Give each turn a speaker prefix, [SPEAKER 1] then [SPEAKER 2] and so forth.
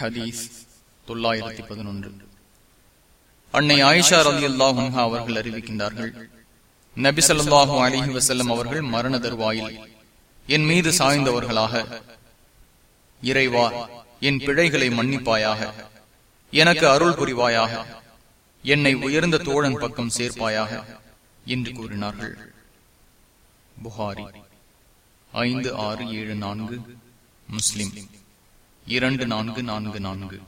[SPEAKER 1] ஹதீஸ் தொள்ளாயிரத்தி பதினொன்று. அன்னை ஆயிஷா ரலி அல்லாஹா அவர்கள் அறிவிக்கின்றார்கள் நபி ஸல்லல்லாஹு அலிஹி வசல்லம் அவர்கள் மரண தருவாயில் என் மீது சாய்ந்தவர்களாக இறைவா என் பிழைகளை மன்னிப்பாயாக எனக்கு அருள் புரிவாயாக என்னை உயர்ந்த தோழன் பக்கம் சேர்ப்பாயாக என்று கூறினார்கள். புகாரி ஐந்து ஆறு ஏழு நான்கு முஸ்லிம். இரண்டு நான்கு நான்கு நான்கு.